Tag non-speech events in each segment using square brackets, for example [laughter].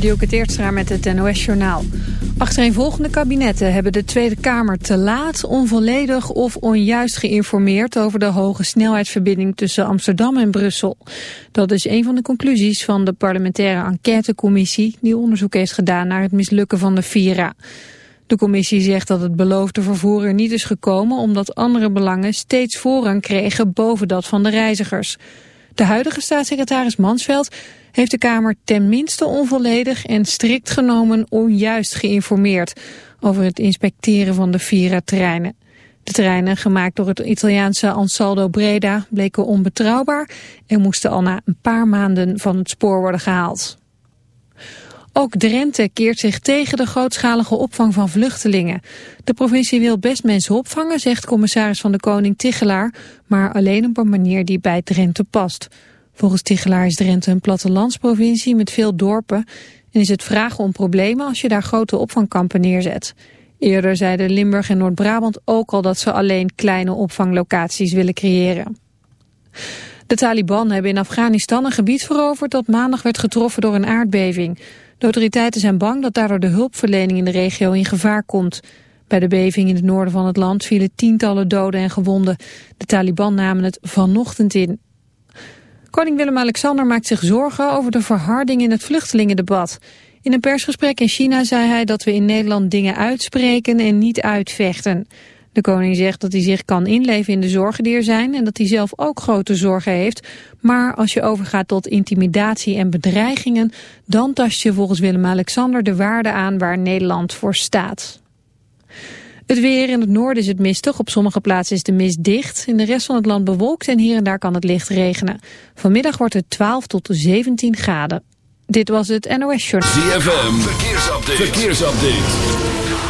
Dielke Teertstra met het NOS-journaal. Achtereenvolgende kabinetten hebben de Tweede Kamer te laat, onvolledig of onjuist geïnformeerd over de hoge snelheidsverbinding tussen Amsterdam en Brussel. Dat is een van de conclusies van de parlementaire enquêtecommissie die onderzoek heeft gedaan naar het mislukken van de Vira. De commissie zegt dat het beloofde vervoer er niet is gekomen omdat andere belangen steeds voorrang kregen boven dat van de reizigers. De huidige staatssecretaris Mansveld heeft de Kamer ten minste onvolledig en strikt genomen onjuist geïnformeerd over het inspecteren van de Vira-treinen. De treinen, gemaakt door het Italiaanse Ansaldo Breda, bleken onbetrouwbaar en moesten al na een paar maanden van het spoor worden gehaald. Ook Drenthe keert zich tegen de grootschalige opvang van vluchtelingen. De provincie wil best mensen opvangen, zegt commissaris van de Koning Tichelaar, maar alleen op een manier die bij Drenthe past. Volgens Tichelaar is Drenthe een plattelandsprovincie met veel dorpen en is het vragen om problemen als je daar grote opvangkampen neerzet. Eerder zeiden Limburg en Noord-Brabant ook al dat ze alleen kleine opvanglocaties willen creëren. De Taliban hebben in Afghanistan een gebied veroverd dat maandag werd getroffen door een aardbeving. De autoriteiten zijn bang dat daardoor de hulpverlening in de regio in gevaar komt. Bij de beving in het noorden van het land vielen tientallen doden en gewonden. De Taliban namen het vanochtend in. Koning Willem-Alexander maakt zich zorgen over de verharding in het vluchtelingendebat. In een persgesprek in China zei hij dat we in Nederland dingen uitspreken en niet uitvechten. De koning zegt dat hij zich kan inleven in de zorgen die er zijn en dat hij zelf ook grote zorgen heeft. Maar als je overgaat tot intimidatie en bedreigingen, dan tast je volgens Willem-Alexander de waarde aan waar Nederland voor staat. Het weer in het noorden is het mistig. Op sommige plaatsen is de mist dicht. In de rest van het land bewolkt en hier en daar kan het licht regenen. Vanmiddag wordt het 12 tot 17 graden. Dit was het NOS Short. ZFM, verkeersupdate. verkeersupdate.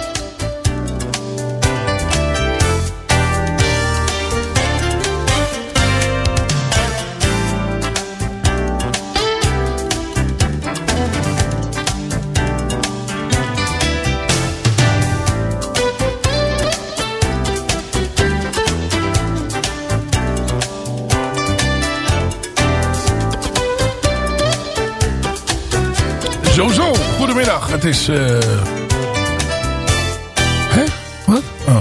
Het is... Uh... Hè? Wat? Oh.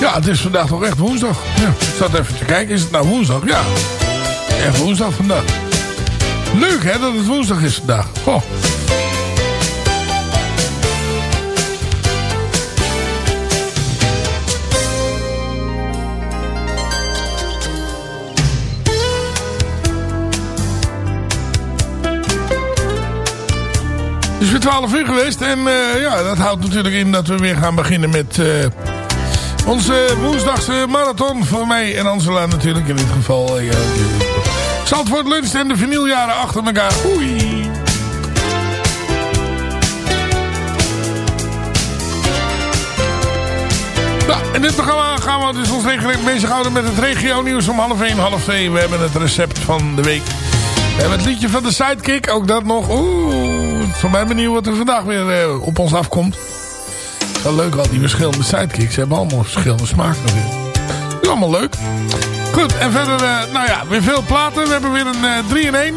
Ja, het is vandaag toch echt woensdag. Ja, ik zat even te kijken, is het nou woensdag? Ja, echt woensdag vandaag. Leuk hè, dat het woensdag is vandaag. Goh. Het is weer 12 uur geweest en eh, ja, dat houdt natuurlijk in dat we weer gaan beginnen met eh, onze woensdagse marathon. Voor mij en Angela natuurlijk in dit geval. Uh, Zandvoort lunch en de vinyljaren achter elkaar. Oei. Nou, in dit programma gaan we dus ons bezighouden met het regio nieuws om half 1, half 2. We hebben het recept van de week. We hebben het liedje van de Sidekick, ook dat nog. Oeh, voor mij benieuwd wat er vandaag weer eh, op ons afkomt. Wel leuk al die verschillende sidekicks. Ze hebben allemaal verschillende smaak natuurlijk. Is allemaal leuk. Goed, en verder, eh, nou ja, weer veel platen. We hebben weer een 3 in 1.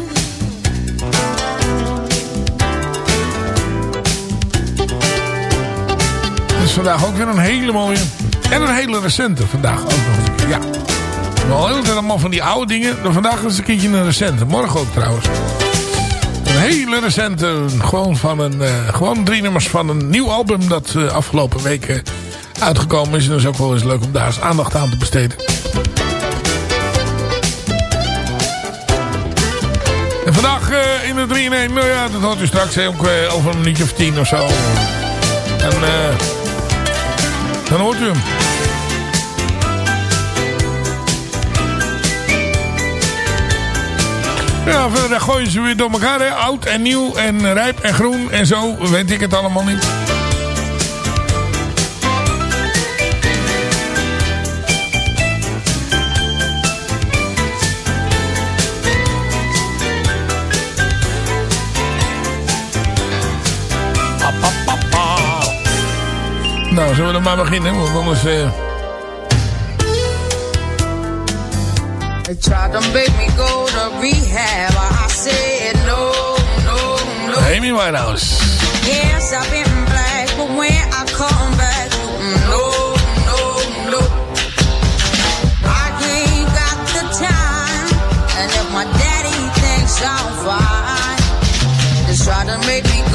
Het is vandaag ook weer een hele mooie. En een hele recente vandaag ook nog. Ja. Wel heel tijd allemaal van die oude dingen. Maar vandaag is het een keertje een recente. Morgen ook trouwens. Een hele recente. Gewoon van een. eh, gewoon drie nummers van een nieuw album. Dat eh, afgelopen week eh, uitgekomen is. En dat is ook wel eens leuk om daar eens aandacht aan te besteden. En vandaag in de 3 in 1. Nou ja, dat hoort u straks ook, eh, over een minuutje of tien of zo. En dan hoort u hem. Ja, verder gooien ze weer door elkaar. Hè? Oud en nieuw en rijp en groen en zo. Weet ik het allemaal niet. Nou, zullen we dan maar beginnen? Want anders... eh, They tried to make me go to rehab. I said no, no, no. Amy Winehouse. Yes, I've been black, but when I come back, no, no, no. I ain't got the time, and if my daddy thinks I'm fine, try to make me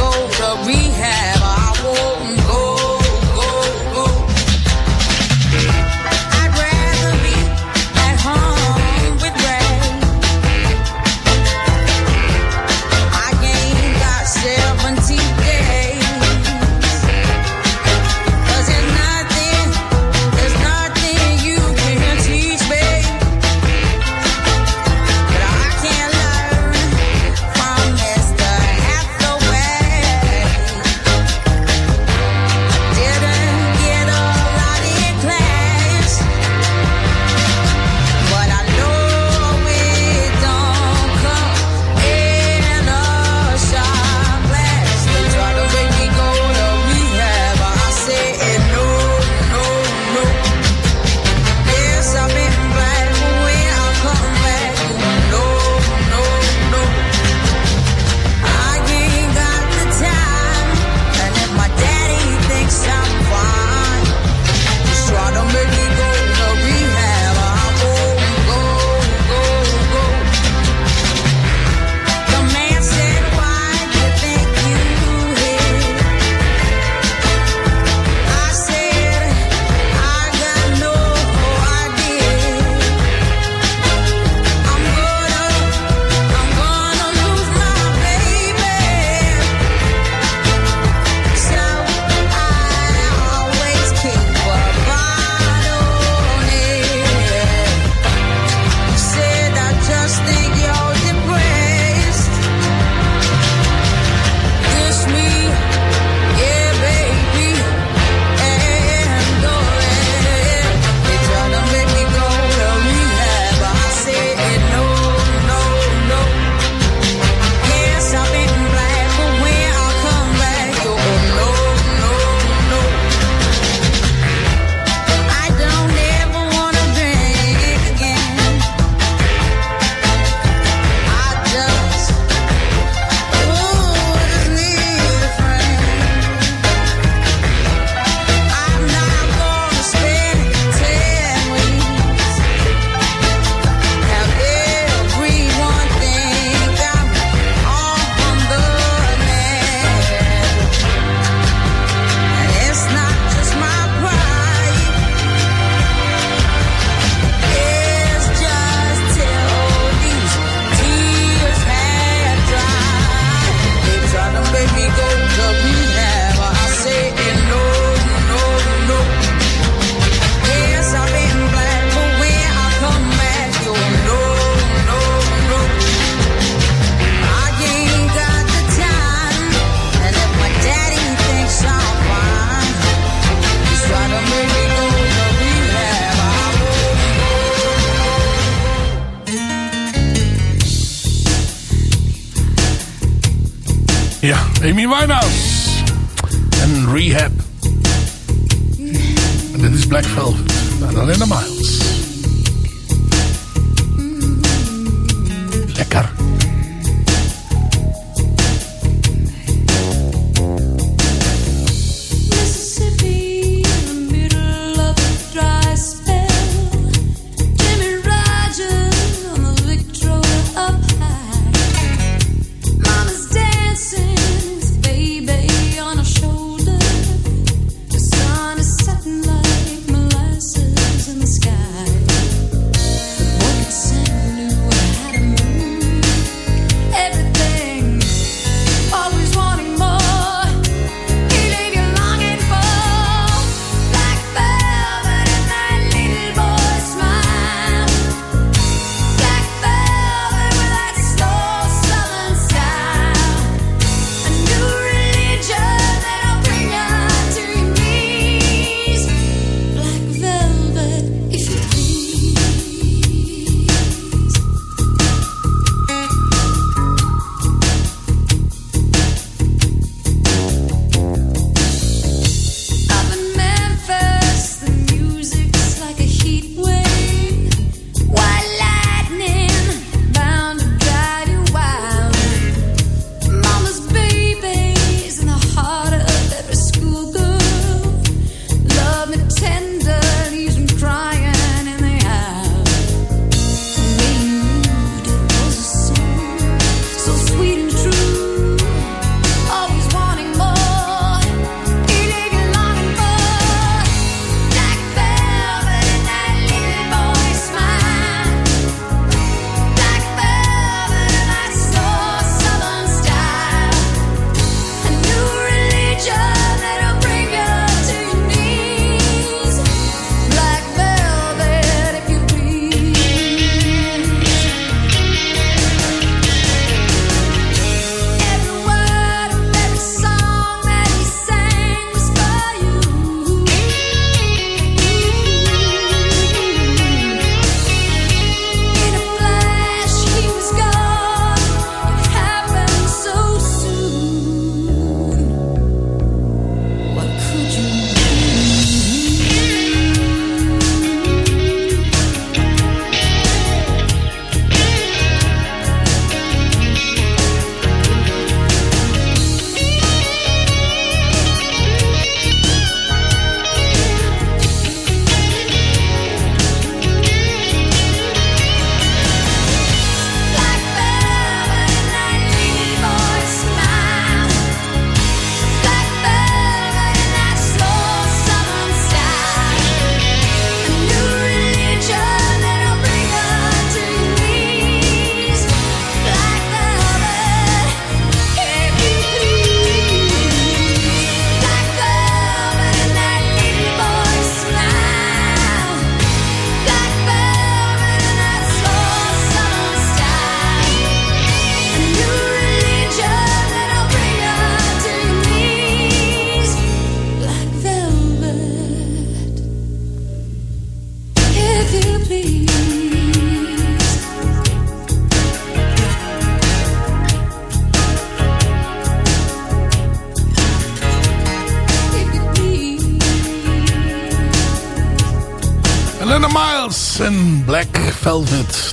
Amy Winehouse. En Rehab. En dit is Black Velvet.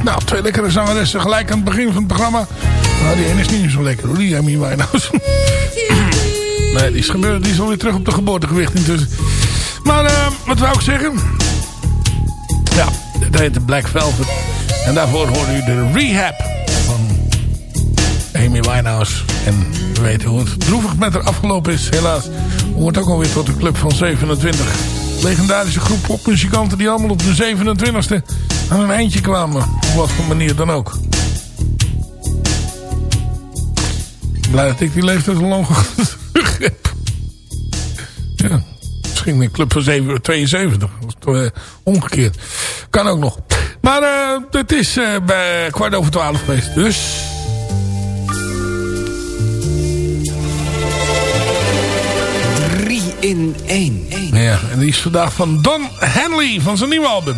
Nou, twee lekkere zangeressen gelijk aan het begin van het programma. Nou, die ene is niet zo lekker hoor, die Amy Winehouse. [laughs] nee, die is, gebeurd, die is alweer terug op de geboortegewicht intussen. Maar, eh, wat wou ik zeggen? Ja, het heet de Black Velvet. En daarvoor hoorde u de Rehab van Amy Winehouse. En we weten hoe het droevig met haar afgelopen is, helaas. Hoort ook alweer tot de club van 27. Legendarische groep popmuzikanten die allemaal op de 27e aan een eindje kwamen. Op wat voor manier dan ook. Blij dat ik die leeftijd al lang [laughs] terug heb. Ja, misschien een club van 7 72. Of eh, omgekeerd. Kan ook nog. Maar eh, het is eh, bij kwart over twaalf geweest. Dus... In één. Ja, en die is vandaag van Don Henley van zijn nieuwe album.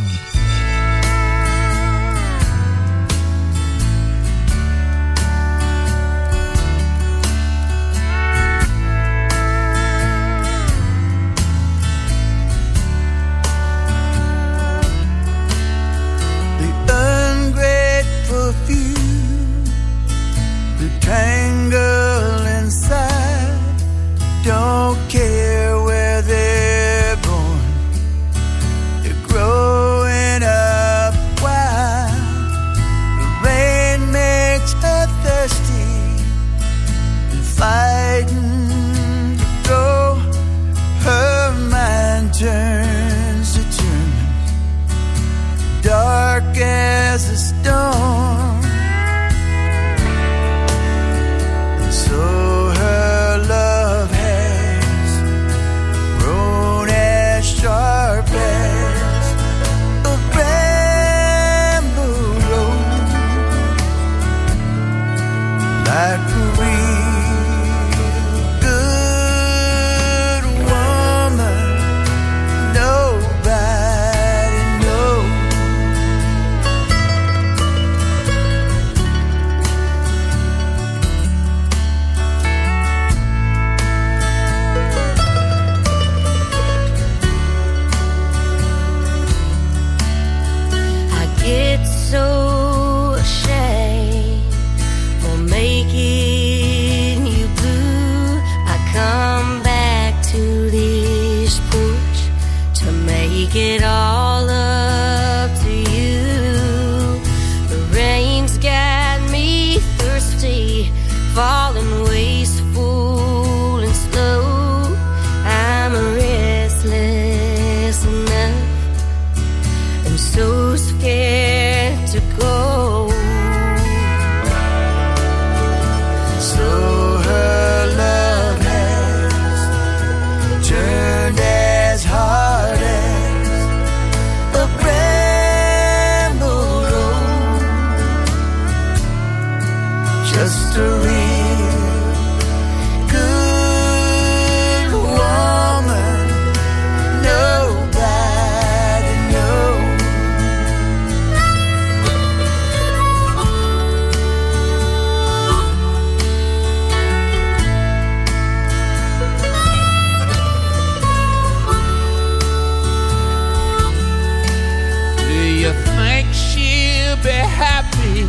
be happy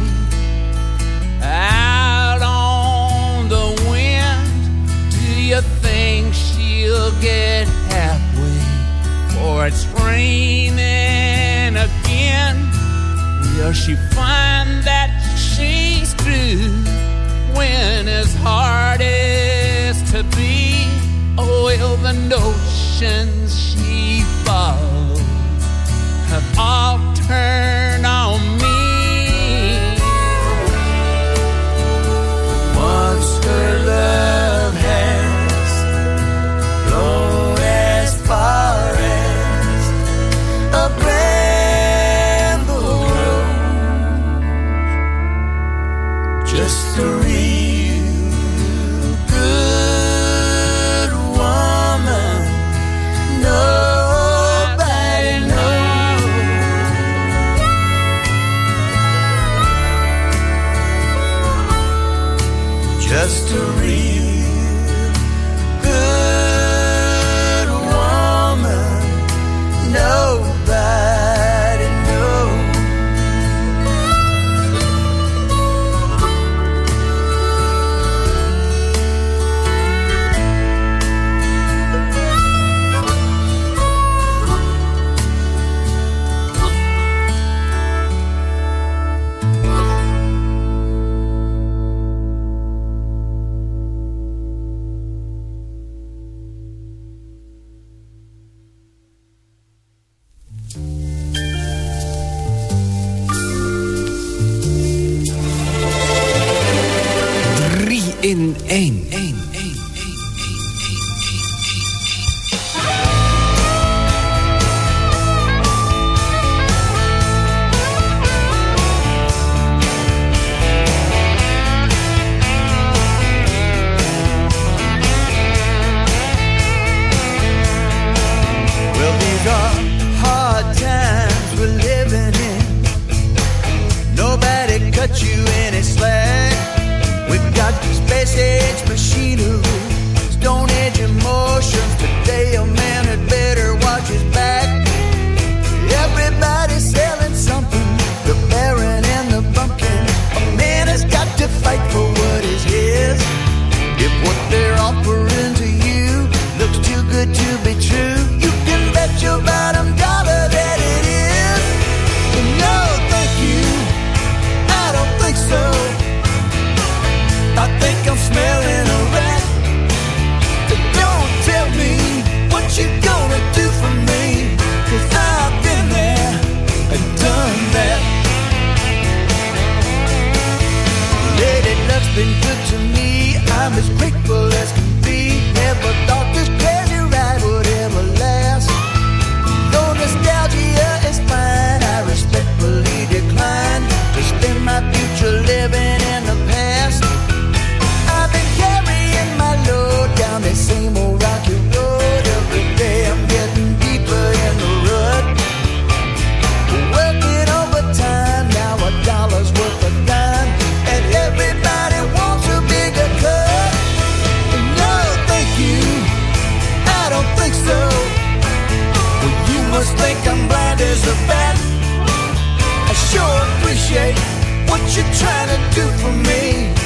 out on the wind. Do you think she'll get halfway? For it's raining again. Will she find that she's through when it's hardest to be? Oh, well, the notions she follows have all turned. you trying to do for me?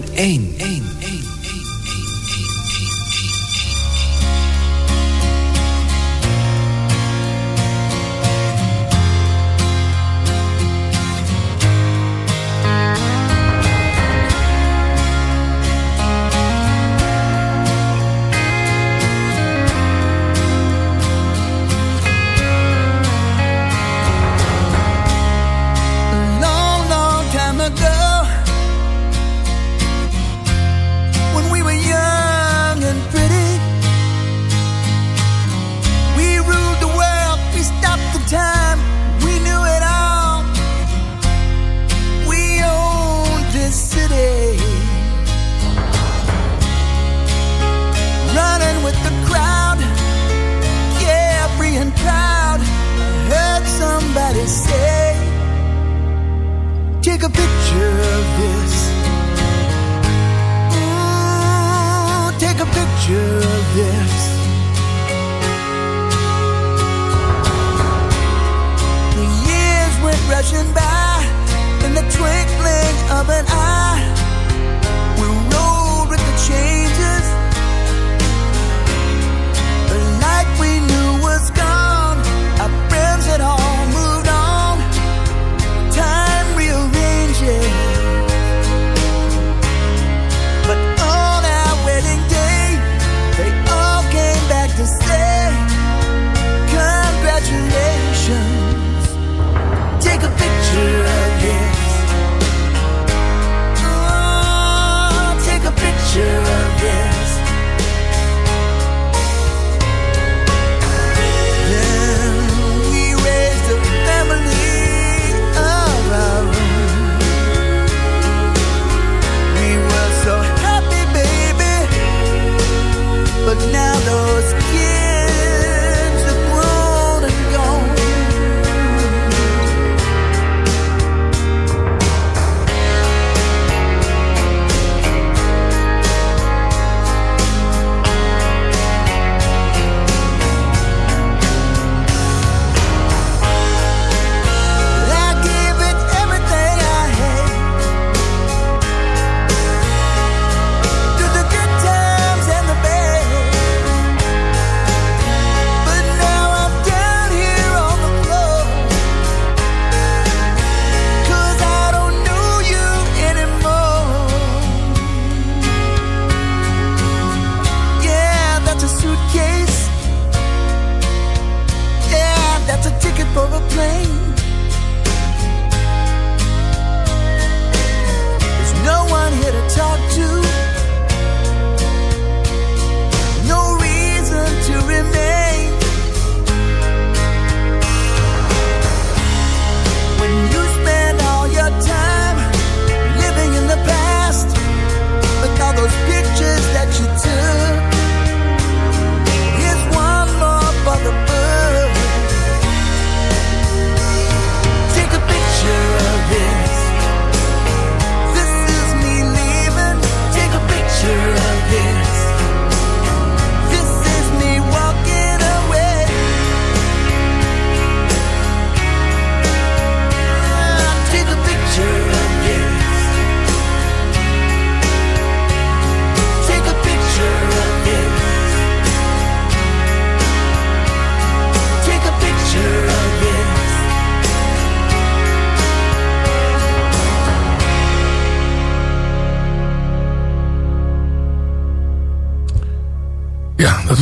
1. 1.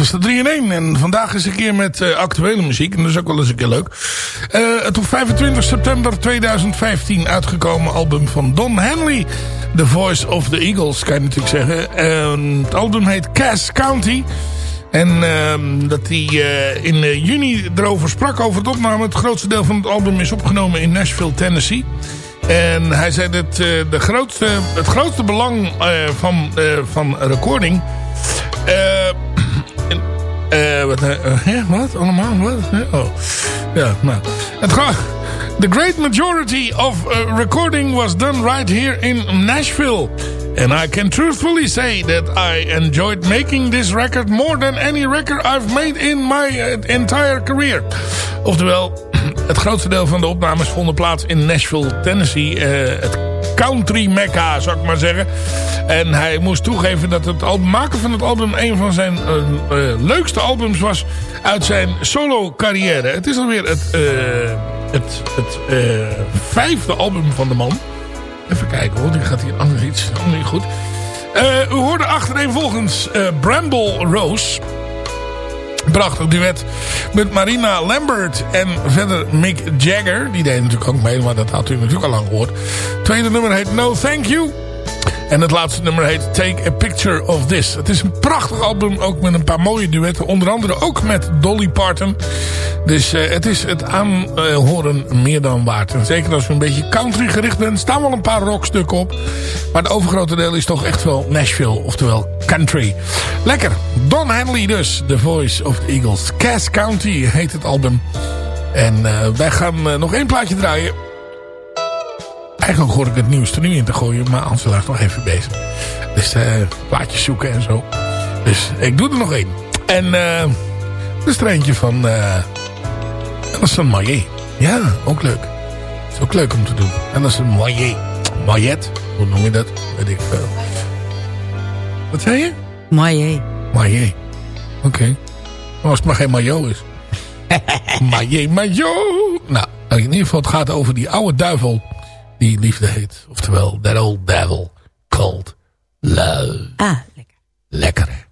Was de 3 in 1. En vandaag is een keer met eh, actuele muziek. En dat is ook wel eens een keer leuk. Eh, het op 25 september 2015 uitgekomen album van Don Henley. The Voice of the Eagles, kan je natuurlijk zeggen. En het album heet Cass County. En ehm, dat hij eh, in juni erover sprak over het opname. Het grootste deel van het album is opgenomen in Nashville, Tennessee. En hij zei dat de grootste, het grootste belang van, van recording... eh, wat, eh, eh, wat? Allemaal? Wat? Oh. Ja, nou. Het ga- The great majority of uh, recording was done right here in Nashville. And I can truthfully say that I enjoyed making this record more than any record I've made in my uh, entire career. Oftewel, [clears throat] het grootste deel van de opnames vonden plaats in Nashville, Tennessee. eh, het country mecca, zou ik maar zeggen. En hij moest toegeven dat het maken van het album een van zijn eh, eh, leukste albums was uit zijn solo carrière. Het is alweer het, eh, het, het vijfde album van de man. Even kijken hoor, die gaat hier anders iets anders niet goed. U hoorde achtereenvolgens Bramble Rose. Prachtig duet met Marina Lambert en verder Mick Jagger. Die deed natuurlijk ook mee, maar dat had u natuurlijk al lang gehoord. Tweede nummer heet No Thank You. En het laatste nummer heet Take a Picture of This. Het is een prachtig album, ook met een paar mooie duetten. Onder andere ook met Dolly Parton. Dus eh, het is het aanhoren meer dan waard. En zeker als u een beetje country gericht bent, staan wel een paar rockstukken op. Maar het overgrote deel is toch echt wel Nashville, oftewel country. Lekker. Don Henley dus, The Voice of the Eagles. Cass County heet het album. En eh, wij gaan eh, nog één plaatje draaien. Eigenlijk hoor ik het nieuws er nu in te gooien, maar Ansela is nog even bezig. Dus eh plaatjes zoeken en zo. Dus ik doe er nog één. En eh dat is er eentje van... eh dat is een maillet. Ja, ook leuk. Het is ook leuk om te doen. En dat is een maillet. Maillet, hoe noem je dat? Weet ik veel. Wat zei je? Maillet. Maillet. Oké. Als het maar geen maillot is. [laughs] maillet, maillot. Nou, in ieder geval het gaat over die oude duivel die liefde heet. Oftewel, that old devil called love. Ah, lekker. Lekker, hè?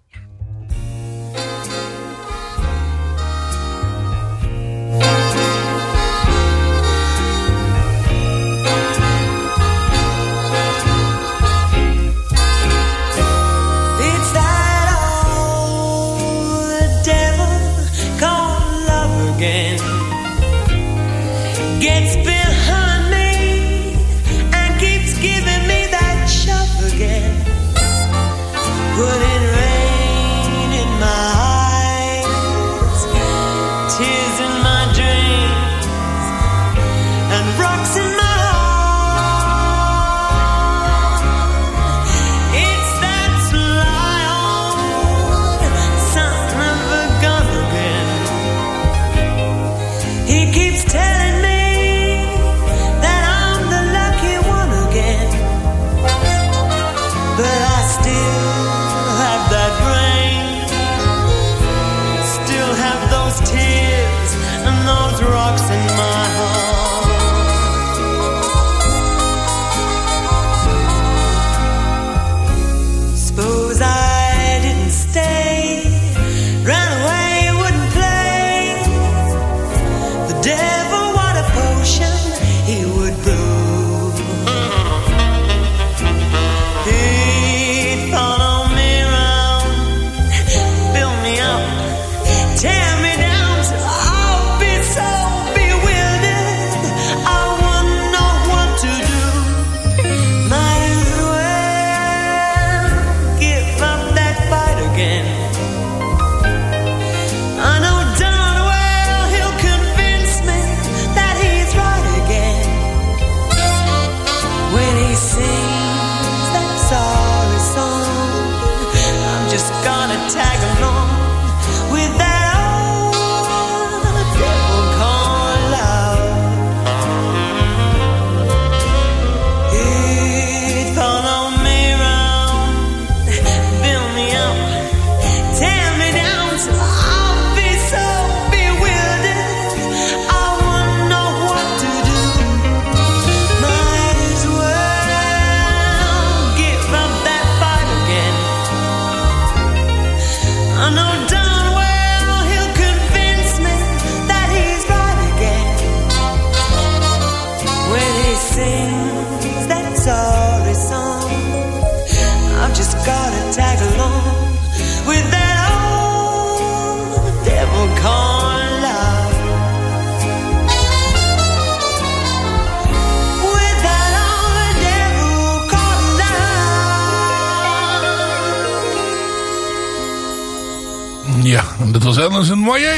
[laughs] dat was een Moyer.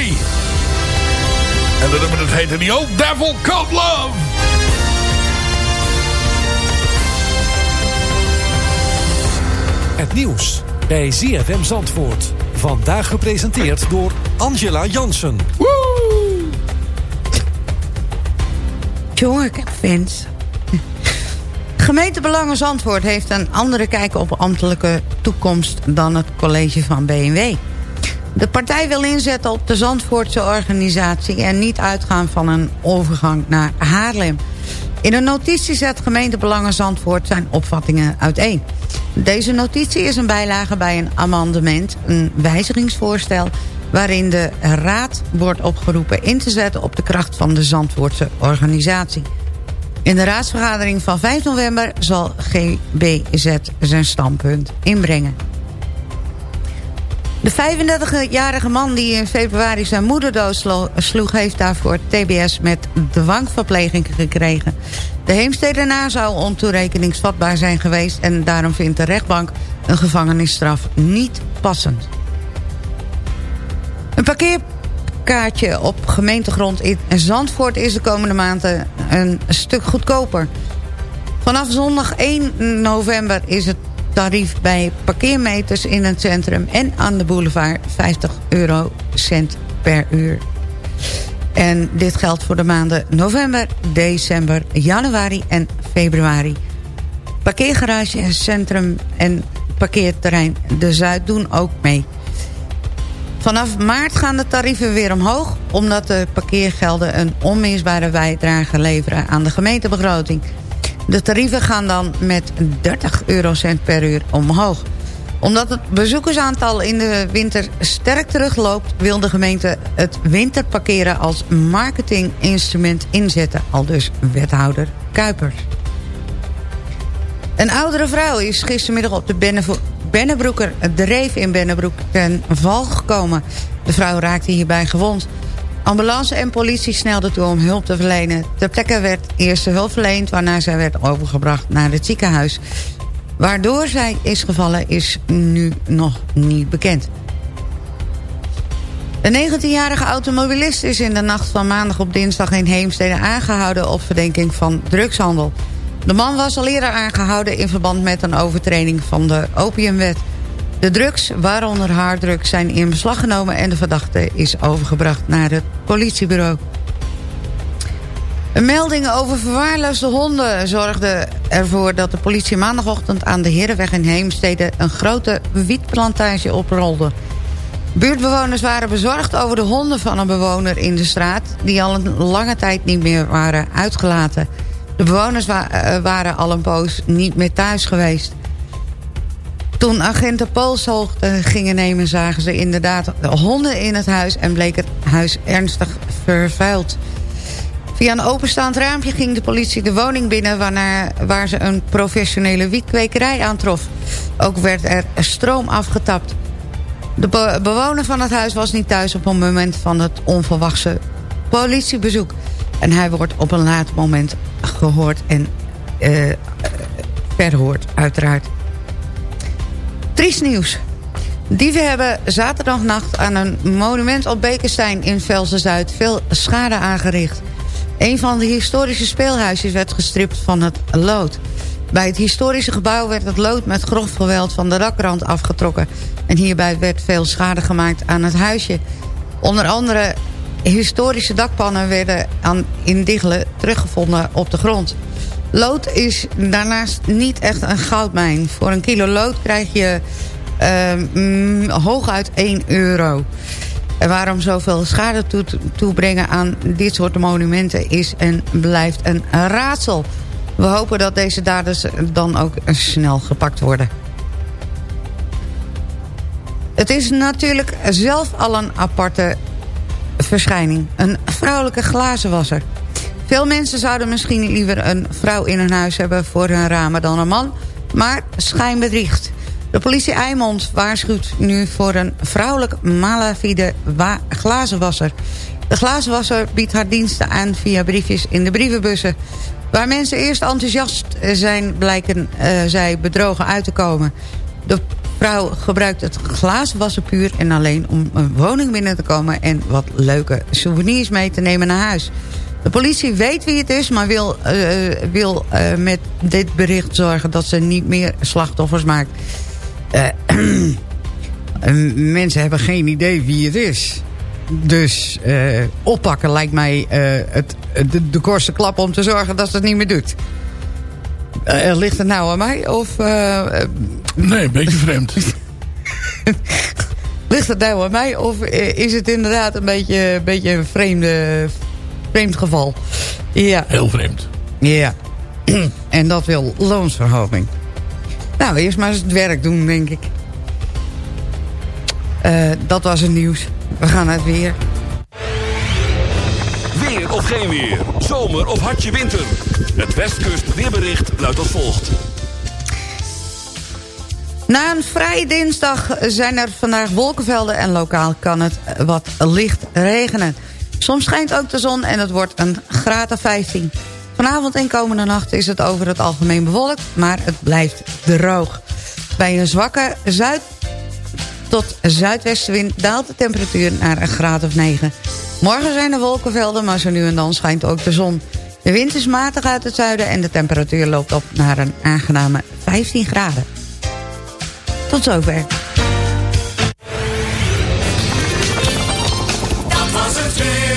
En dat nummer dat heette The Old Devil Called Love. Het nieuws bij ZFM Zandvoort. Vandaag gepresenteerd door Angela Jansen. Jongen, ik heb fans. [laughs] gemeente Belangen Zandvoort heeft een andere kijk op ambtelijke toekomst dan het college van BMW. De partij wil inzetten op de Zandvoortse organisatie en niet uitgaan van een overgang naar Haarlem. In een notitie zet gemeente Belangen Zandvoort zijn opvattingen uiteen. Deze notitie is een bijlage bij een amendement, een wijzigingsvoorstel... waarin de raad wordt opgeroepen in te zetten op de kracht van de Zandvoortse organisatie. In de raadsvergadering van 5 november zal GBZ zijn standpunt inbrengen. De 35-jarige man die in februari zijn moeder doodsloeg... heeft daarvoor TBS met dwangverpleging gekregen. De Heemstedenaar zou ontoerekeningsvatbaar zijn geweest... en daarom vindt de rechtbank een gevangenisstraf niet passend. Een parkeerkaartje op gemeentegrond in Zandvoort... is de komende maanden een stuk goedkoper. Vanaf zondag 1 november is het tarief bij parkeermeters in het centrum en aan de boulevard 50 euro cent per uur. En dit geldt voor de maanden november, december, januari en februari. Parkeergarage, centrum en parkeerterrein De Zuid doen ook mee. Vanaf maart gaan de tarieven weer omhoog... omdat de parkeergelden een onmisbare bijdrage leveren aan de gemeentebegroting... De tarieven gaan dan met 30 eurocent per uur omhoog. Omdat het bezoekersaantal in de winter sterk terugloopt... wil de gemeente het winterparkeren als marketinginstrument inzetten. Al dus wethouder Kuipers. Een oudere vrouw is gistermiddag op de Bennebroeker... de Reef in Bennebroek ten val gekomen. De vrouw raakte hierbij gewond... Ambulance en politie snelden toe om hulp te verlenen. Ter plekke werd eerste hulp verleend... waarna zij werd overgebracht naar het ziekenhuis. Waardoor zij is gevallen is nu nog niet bekend. De 19-jarige automobilist is in de nacht van maandag op dinsdag in Heemstede aangehouden op verdenking van drugshandel. De man was al eerder aangehouden in verband met een overtreding van de opiumwet. De drugs, waaronder haardrugs, zijn in beslag genomen... en de verdachte is overgebracht naar het politiebureau. Een melding over verwaarloosde honden zorgde ervoor... dat de politie maandagochtend aan de Herenweg in Heemstede... een grote wietplantage oprolde. Buurtbewoners waren bezorgd over de honden van een bewoner in de straat... die al een lange tijd niet meer waren uitgelaten. De bewoners eh, waren al een poos niet meer thuis geweest. Toen agenten polshoogte gingen nemen... zagen ze inderdaad honden in het huis... en bleek het huis ernstig vervuild. Via een openstaand raampje ging de politie de woning binnen... Waarna, waar ze een professionele wietkwekerij aantrof. Ook werd er stroom afgetapt. De bewoner van het huis was niet thuis op het moment van het onverwachte politiebezoek. En hij wordt op een laat moment gehoord en uh, verhoord, uiteraard. Triest nieuws. Dieven hebben zaterdagnacht aan een monument op Bekenstein in Velsen-Zuid veel schade aangericht. Een van de historische speelhuisjes werd gestript van het lood. Bij het historische gebouw werd het lood met grof geweld van de dakrand afgetrokken. En hierbij werd veel schade gemaakt aan het huisje. Onder andere historische dakpannen werden aan, in Diggelen teruggevonden op de grond. Lood is daarnaast niet echt een goudmijn. Voor een kilo lood krijg je uh, hooguit 1 euro. En waarom zoveel schade toe, toebrengen aan dit soort monumenten is en blijft een raadsel. We hopen dat deze daders dan ook snel gepakt worden. Het is natuurlijk zelf al een aparte verschijning. Een vrouwelijke glazenwasser. Veel mensen zouden misschien liever een vrouw in hun huis hebben voor hun ramen dan een man. Maar schijn bedriegt. De politie Eimond waarschuwt nu voor een vrouwelijk malafide glazenwasser. De glazenwasser biedt haar diensten aan via briefjes in de brievenbussen. Waar mensen eerst enthousiast zijn, blijken uh, zij bedrogen uit te komen. De vrouw gebruikt het glazenwassen puur en alleen om een woning binnen te komen... en wat leuke souvenirs mee te nemen naar huis. De politie weet wie het is, maar wil, uh, wil uh, met dit bericht zorgen... dat ze niet meer slachtoffers maakt. [clears throat] mensen hebben geen idee wie het is. Dus oppakken lijkt mij het, de, de kortste klap om te zorgen dat ze het niet meer doet. Eh, ligt het nou aan mij? Of, eh, eh, Nee, een beetje vreemd. [laughs] ligt het nou aan mij? Of eh, is het inderdaad een beetje, een beetje een vreemde, vreemd geval? Ja. Heel vreemd. Ja. [clears throat] en dat wil loonsverhoging. Nou, eerst maar eens het werk doen, denk ik. Eh, dat was het nieuws. We gaan naar het weer. Weer of geen weer. Zomer of hartje winter. Het Westkust weerbericht luidt als volgt. Na een vrije dinsdag zijn er vandaag wolkenvelden... en lokaal kan het wat licht regenen. Soms schijnt ook de zon en het wordt een graad of 15. Vanavond en komende nacht is het over het algemeen bewolkt... maar het blijft droog. Bij een zwakke zuid tot zuidwestenwind daalt de temperatuur naar een graad of 9. Morgen zijn er wolkenvelden, maar zo nu en dan schijnt ook de zon. De wind is matig uit het zuiden en de temperatuur loopt op naar een aangename 15 graden. Tot zover. Dat was het weer.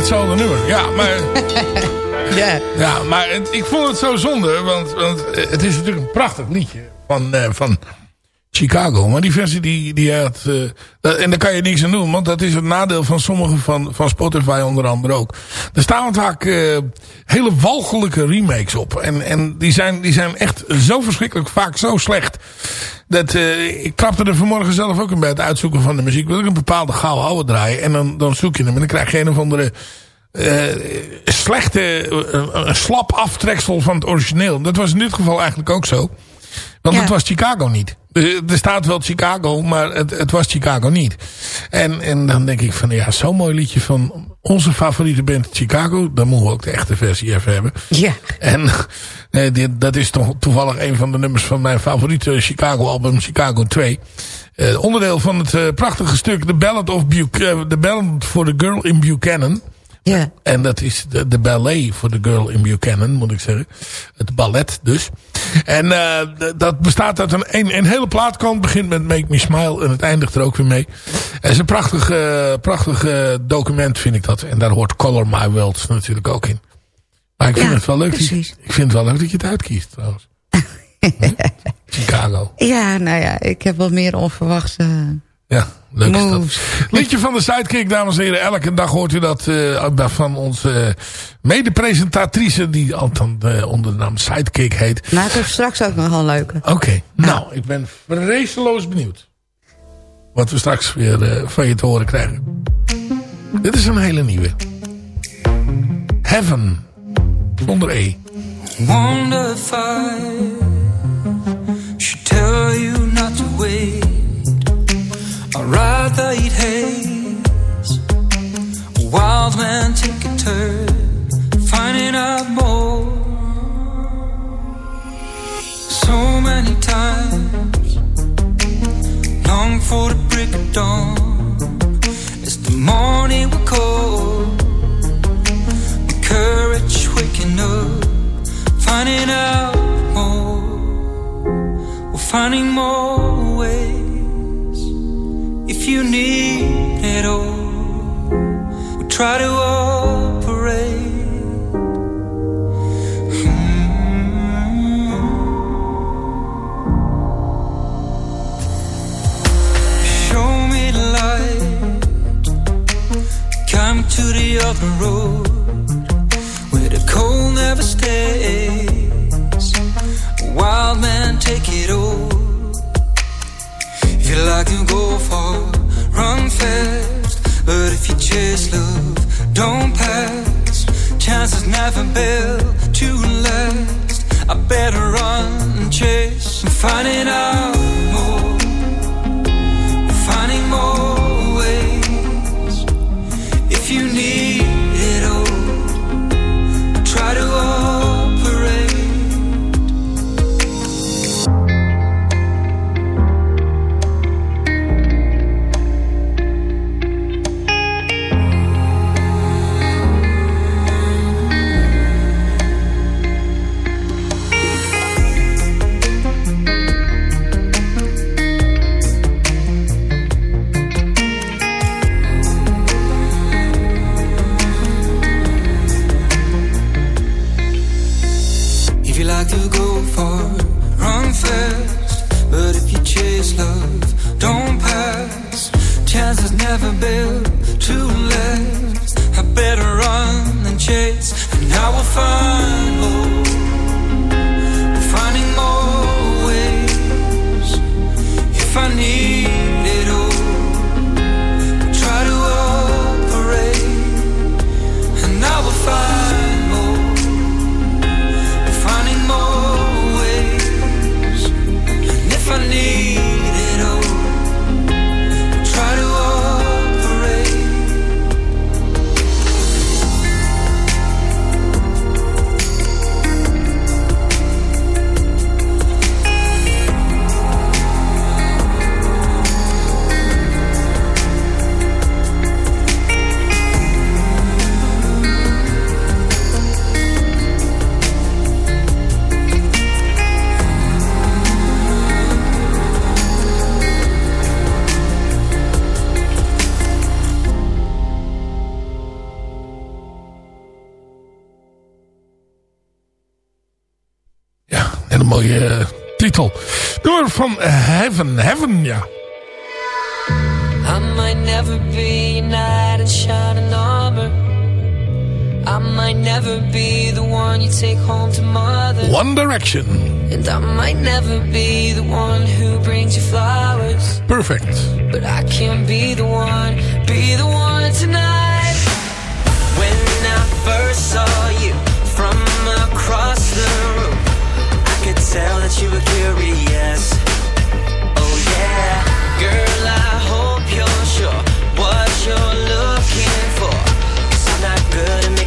Hetzelfde nummer. Ja, maar... [laughs] Ja. Ja, maar het- ik vond het zo zonde, want, want eh, het is natuurlijk een prachtig liedje van, eh, van Chicago. Maar die versie die, die had, eh, en daar kan je niks aan doen, want dat is het nadeel van sommige van, van Spotify onder andere ook. Er staan vaak eh, hele walgelijke remakes op. En, en die, zijn, die zijn echt zo verschrikkelijk vaak zo slecht. Dat, eh, ik trapte er vanmorgen zelf ook in bij het uitzoeken van de muziek. Wil ik een bepaalde gauw oude draaien. En dan, dan zoek je hem en dan krijg je een of andere slechte, een slap aftreksel van het origineel. Dat was in dit geval eigenlijk ook zo. Want Ja. het was Chicago niet. Eh, Er staat wel Chicago, maar het, het was Chicago niet. En, en dan denk ik van, ja, zo'n mooi liedje van onze favoriete band Chicago. Dan moeten we ook de echte versie even hebben. Ja. En eh, dit, dat is toch toevallig een van de nummers van mijn favoriete Chicago album, Chicago 2. Eh, onderdeel van het eh, prachtige stuk The Ballad, of Buch The Ballad for the Girl in Buchanan. Ja. En dat is de, de ballet voor The Girl in Buchanan, moet ik zeggen. Het ballet dus. En eh, dat bestaat uit een, een, een hele plaatkant. Het begint met Make Me Smile en het eindigt er ook weer mee. Het is een prachtig, eh, prachtig eh, document, vind ik dat. En daar hoort Color My World natuurlijk ook in. Maar ik vind, Ja, het, wel leuk dat je, ik vind het wel leuk dat je het uitkiest trouwens. [laughs] Chicago. Ja, nou ja, ik heb wel meer onverwachte Ja, leuk is dat. Liedje van de Sidekick, dames en heren. Elke dag hoort u dat eh, van onze mede-presentatrice... die althans eh, onder de naam Sidekick heet. Nou, ik heb straks ook nog een leuke. Oké, nou, ik ben vreseloos benieuwd. Wat we straks weer eh, van je te horen krijgen. Dit is een hele nieuwe. Heaven. Zonder E. Wonder rather eat haze. A wild man take a turn, finding out more. So many times, long for the break of dawn. It's the morning we call courage waking up, finding out more. We're finding more you need it all, we try to operate. Hmm. Show me the light. Come to the other road where the cold never stays. A wild man, take it all. If you like to go fast. But if you chase love, don't pass. Chances never built to last. I better run and chase. I'm finding out titel. Door van Heaven, Heaven, ja. I might never be in armor. I might never be the one you take home to mother. One Direction. And I might never be the one who brings you flowers. Perfect. But I can be the one, be the one tonight. When I first saw you from across the room tell that you were curious. Oh yeah, girl, I hope you're sure what you're looking for. i I'm not good at.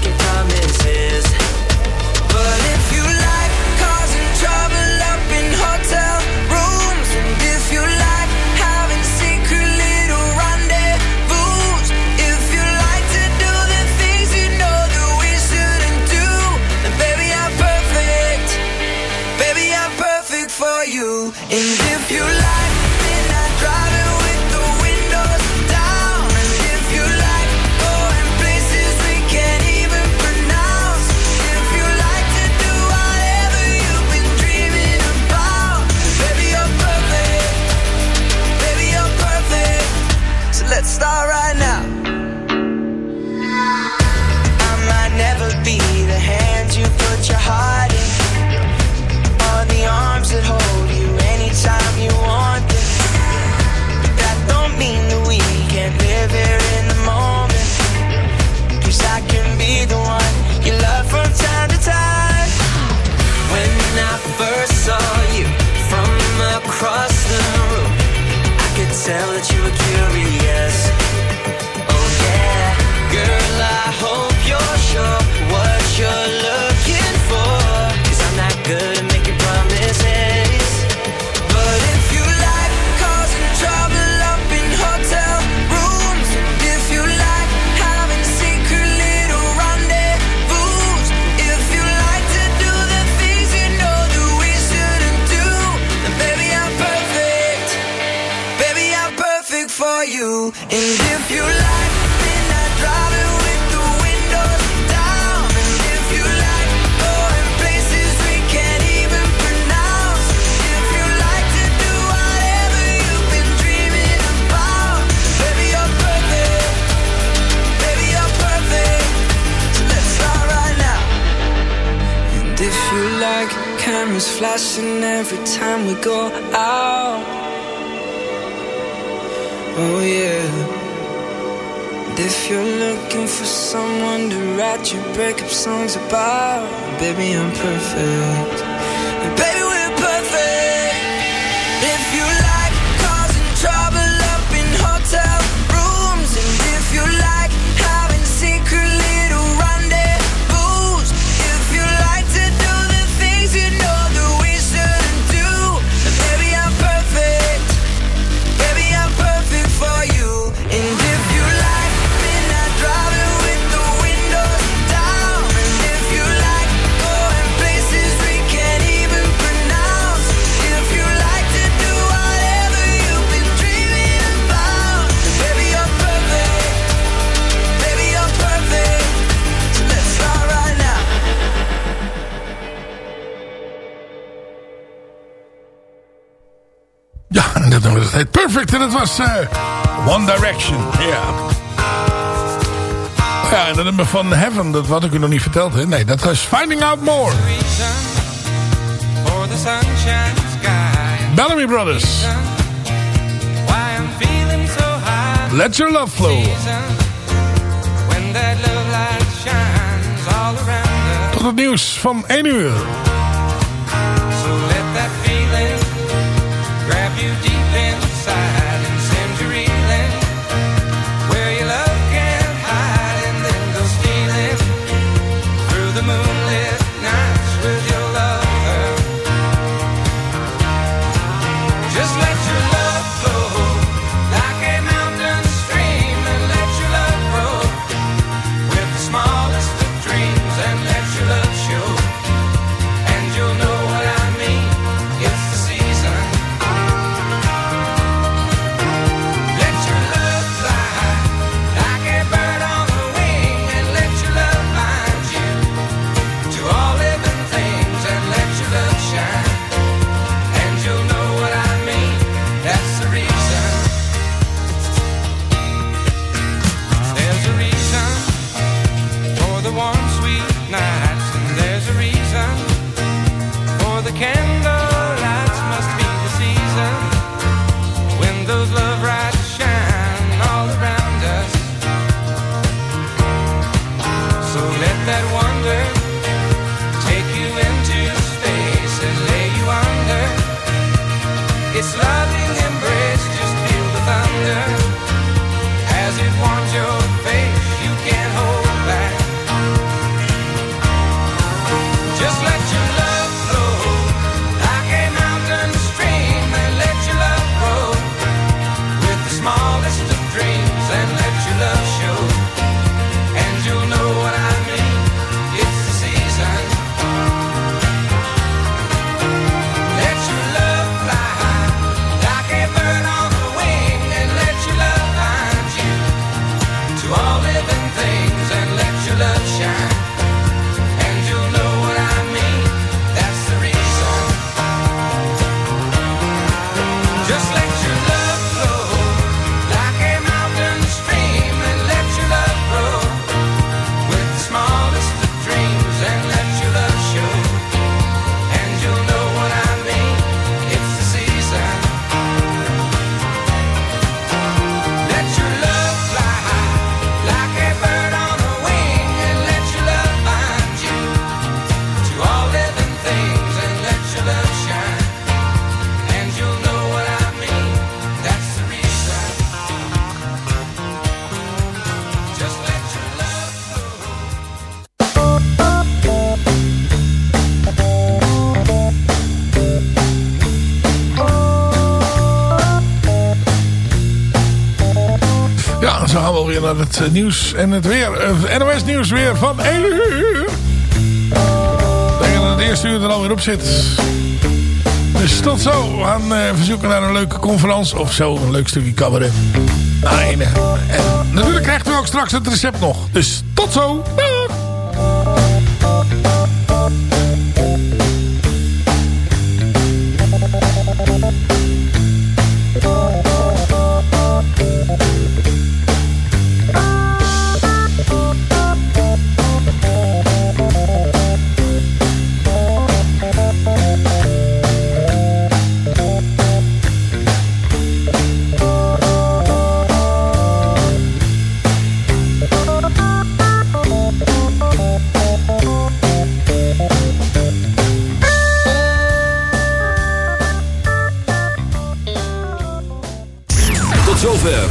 if you like. Cameras flashing every time we go out. Oh, yeah. And if you're looking for someone to write your breakup songs about, baby, I'm perfect. dat nummer dat heet Perfect. En dat was uh, One Direction. Ja. Yeah. Ja, en dat nummer van Heaven, dat had ik u nog niet verteld. Hè? Nee, dat was Finding Out More. Bellamy Brothers. So Let your love flow. When that love light shines all around Tot het nieuws van 1 uur. Het eh, nieuws en het weer. eh, NOS nieuws weer van 1 uur. Denk dat het eerste uur er alweer op zit. Dus tot zo. We gaan eh, verzoeken naar een leuke conferentie of zo. Een leuk stukje cabaret. Nou, en, en natuurlijk krijgt u ook straks het recept nog. Dus tot zo. Dag.